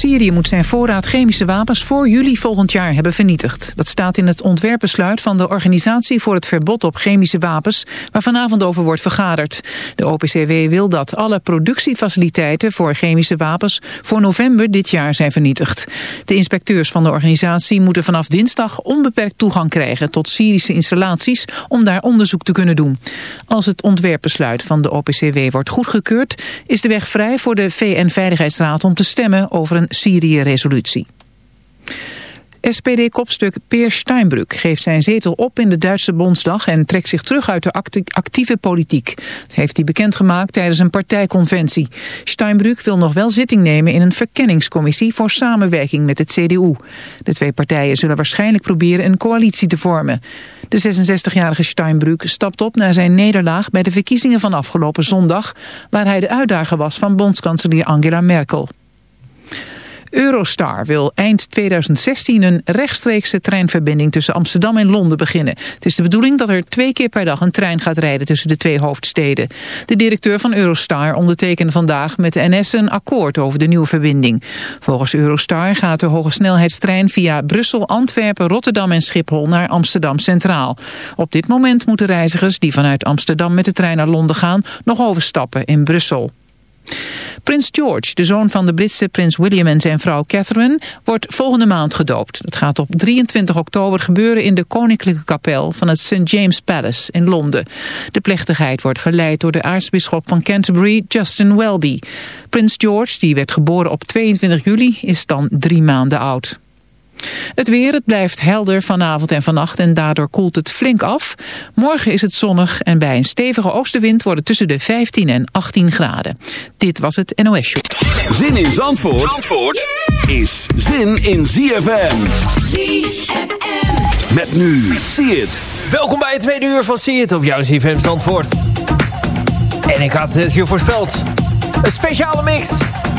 Syrië moet zijn voorraad chemische wapens voor juli volgend jaar hebben vernietigd. Dat staat in het ontwerpbesluit van de Organisatie voor het Verbod op Chemische Wapens, waar vanavond over wordt vergaderd. De OPCW wil dat alle productiefaciliteiten voor chemische wapens voor november dit jaar zijn vernietigd. De inspecteurs van de organisatie moeten vanaf dinsdag onbeperkt toegang krijgen tot Syrische installaties om daar onderzoek te kunnen doen. Als het ontwerpbesluit van de OPCW wordt goedgekeurd, is de weg vrij voor de VN-veiligheidsraad om te stemmen over een Syrië-resolutie. SPD-kopstuk Peer Steinbrück geeft zijn zetel op in de Duitse Bondsdag en trekt zich terug uit de actieve politiek. Dat heeft hij bekendgemaakt tijdens een partijconventie. Steinbrück wil nog wel zitting nemen in een verkenningscommissie voor samenwerking met het CDU. De twee partijen zullen waarschijnlijk proberen een coalitie te vormen. De 66-jarige Steinbrück stapt op na zijn nederlaag bij de verkiezingen van afgelopen zondag, waar hij de uitdager was van bondskanselier Angela Merkel. Eurostar wil eind 2016 een rechtstreekse treinverbinding tussen Amsterdam en Londen beginnen. Het is de bedoeling dat er twee keer per dag een trein gaat rijden tussen de twee hoofdsteden. De directeur van Eurostar ondertekende vandaag met de NS een akkoord over de nieuwe verbinding. Volgens Eurostar gaat de hogesnelheidstrein via Brussel, Antwerpen, Rotterdam en Schiphol naar Amsterdam Centraal. Op dit moment moeten reizigers die vanuit Amsterdam met de trein naar Londen gaan nog overstappen in Brussel. Prins George, de zoon van de Britse prins William en zijn vrouw Catherine, wordt volgende maand gedoopt. Dat gaat op 23 oktober gebeuren in de koninklijke kapel van het St. James Palace in Londen. De plechtigheid wordt geleid door de aartsbisschop van Canterbury, Justin Welby. Prins George, die werd geboren op 22 juli, is dan drie maanden oud. Het weer, het blijft helder vanavond en vannacht en daardoor koelt het flink af. Morgen is het zonnig en bij een stevige oostenwind wordt het tussen de 15 en 18 graden. Dit was het NOS Show. Zin in Zandvoort, Zandvoort is zin in ZFM. ZFM. Met nu, zie het. Welkom bij het tweede uur van See It op jouw CFM Zandvoort. En ik had het je voorspeld. Een speciale mix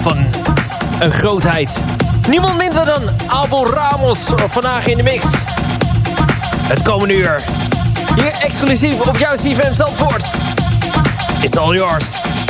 van een grootheid. Niemand minder dan Abel Ramos vandaag in de mix. Het komende uur. Hier exclusief op jouw CFM Zandvoort. It's all yours.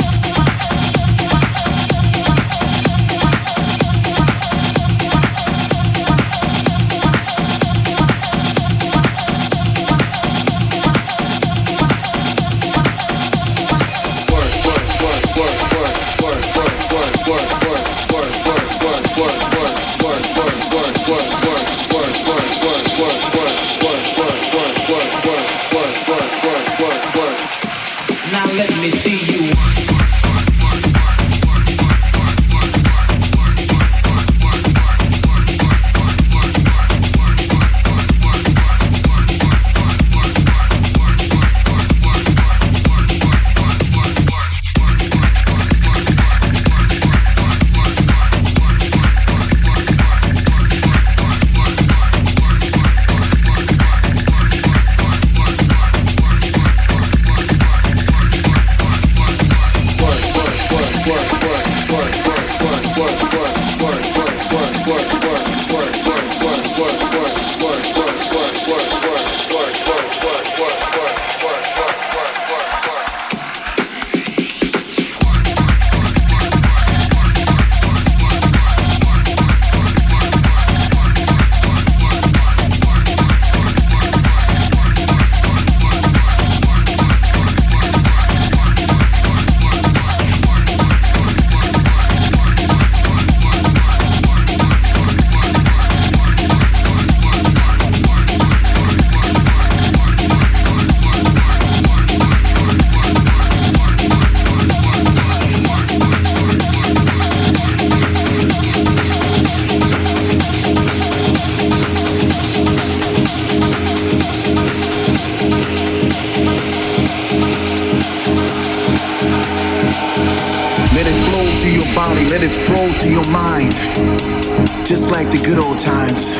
Like the good old times.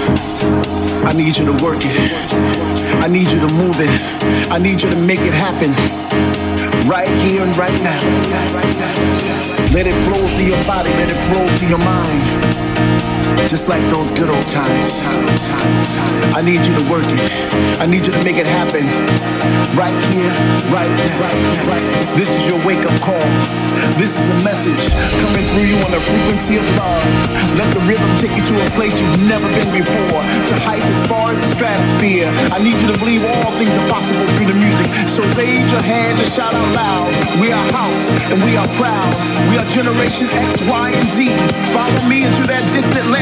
I need you to work it. I need you to move it. I need you to make it happen. Right here and right now. Let it flow through your body, let it flow through your mind. Just like those good old times. I need you to work it. I need you to make it happen. Right here, right now. This is your wake up call. This is a message coming through you on the frequency of love. Let the rhythm take you to a place you've never been before. To heights as far as the stratosphere. I need you to believe all things are possible through the music. So raise your hand and shout out loud. We are house and we are proud. We are generation X, Y, and Z. Follow me into that distant land.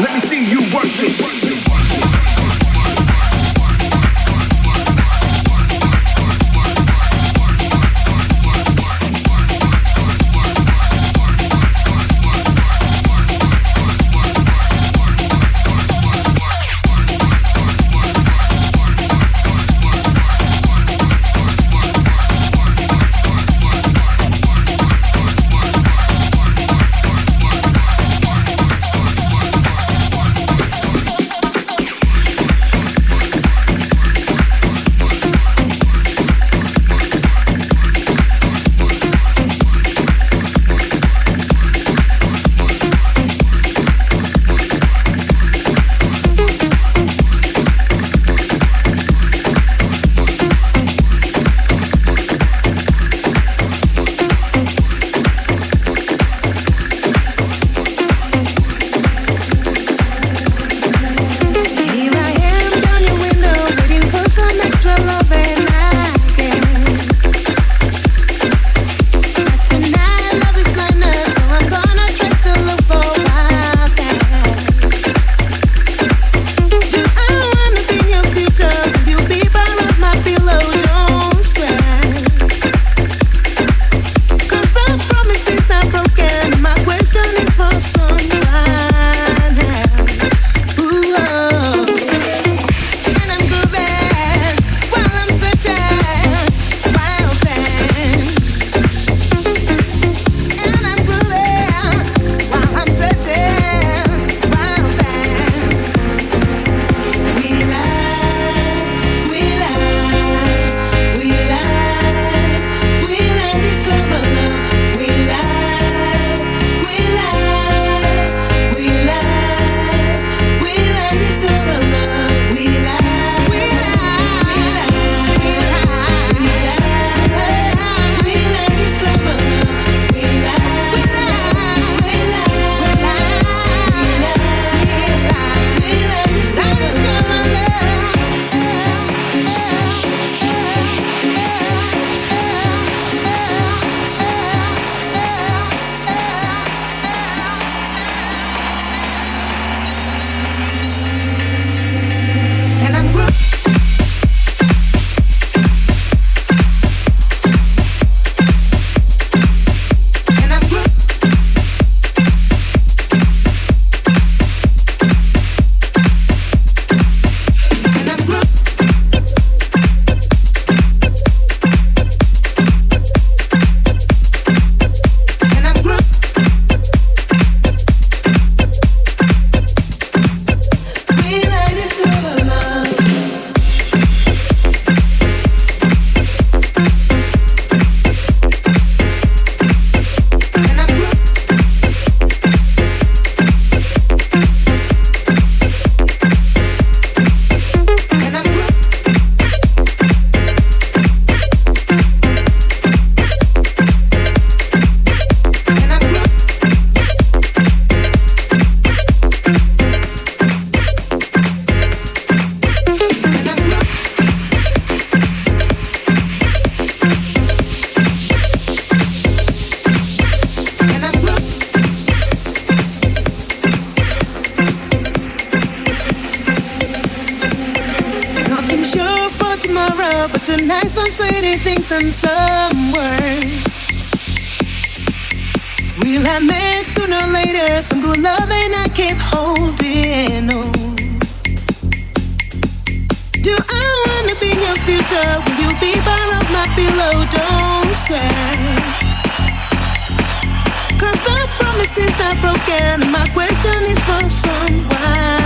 Let me see you work it. We'll have met sooner or later some good love and I keep holding on. Do I wanna be your future? Will you be part of my pillow? Don't swear. Cause the promises are broken. My question is for someone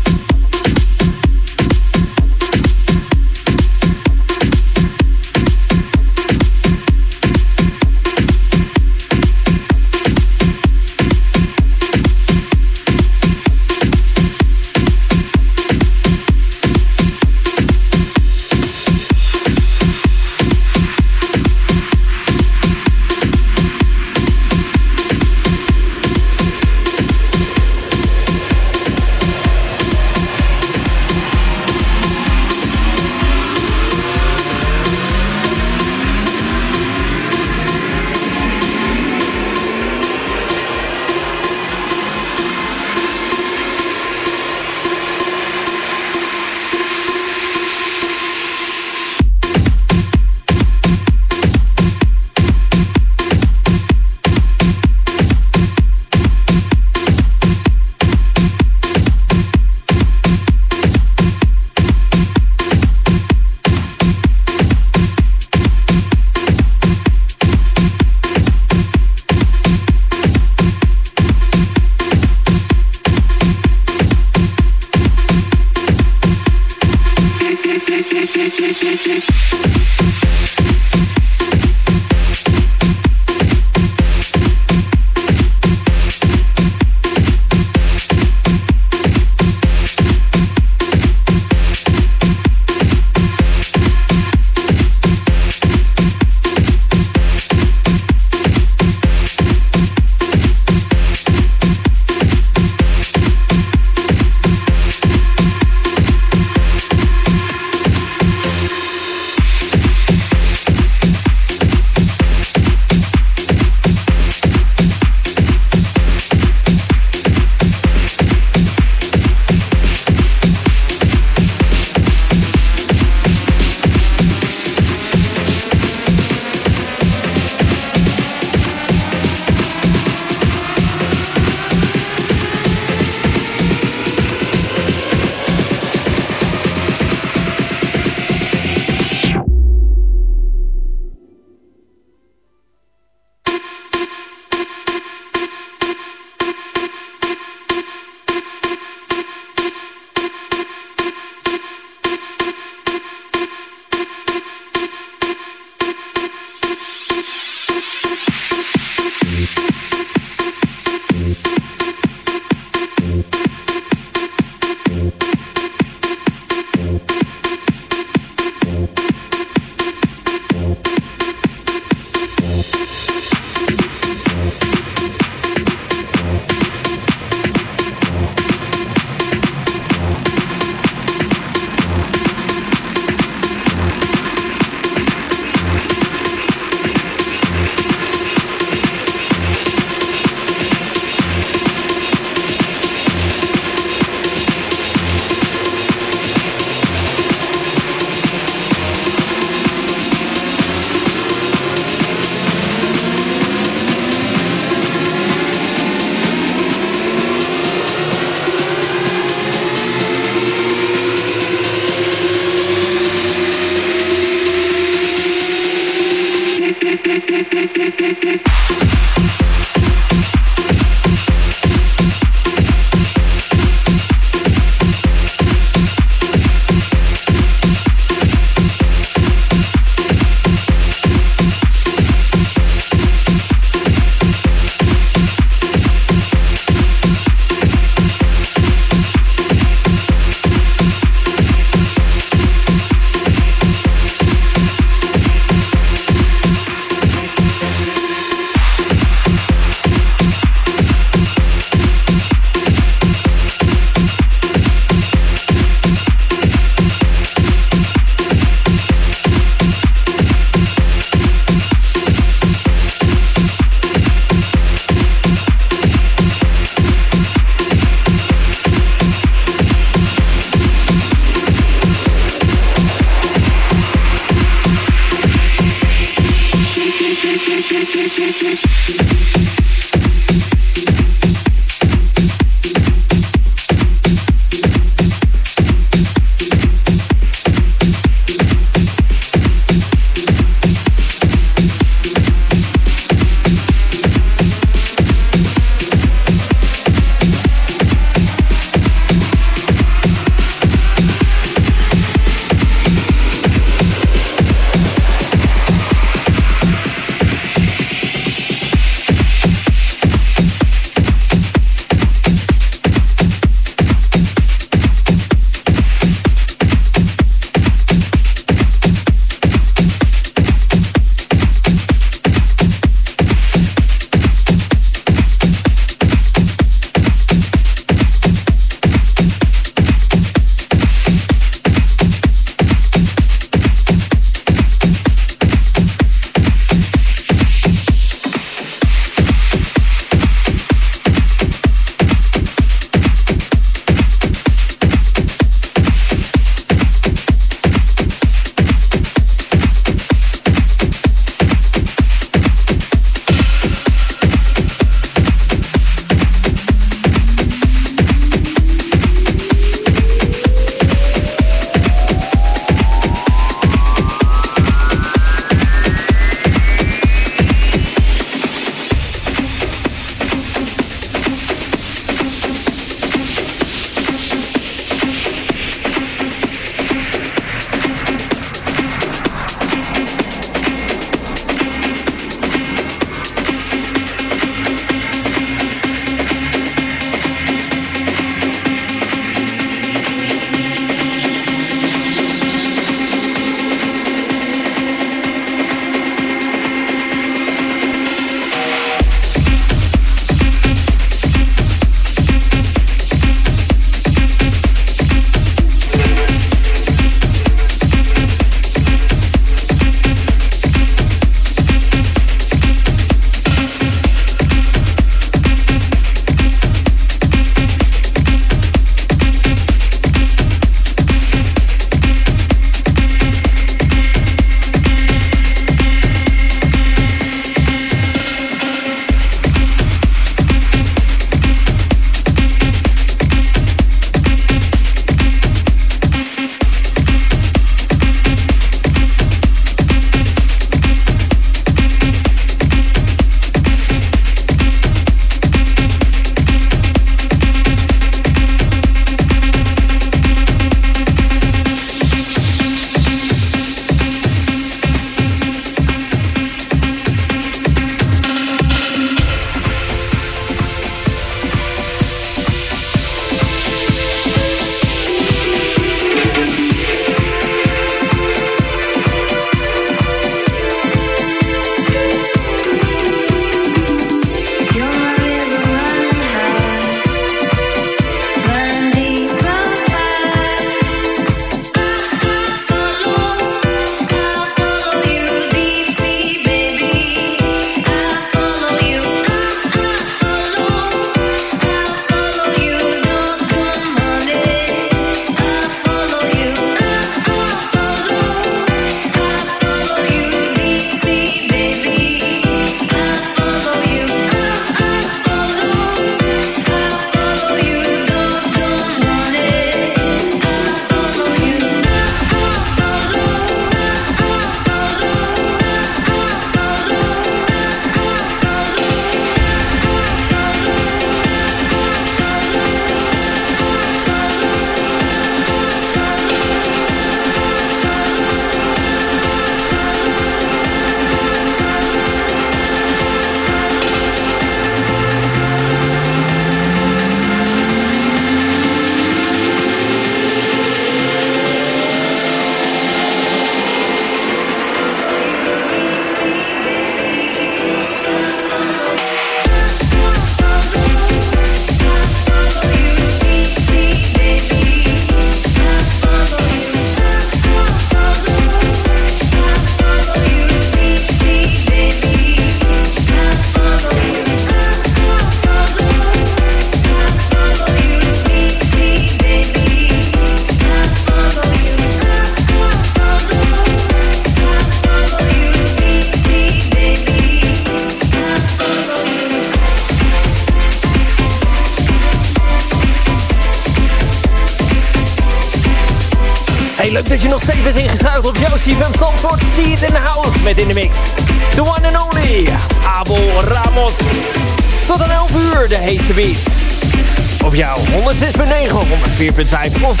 104.5 of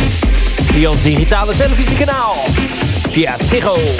via ons digitale televisiekanaal. Via Ziggo.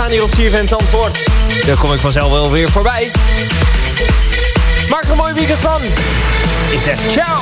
Staan hier op CFM Zandvoort. Daar kom ik vanzelf wel weer voorbij. Maak er een mooi weekend van. Ik zeg ciao.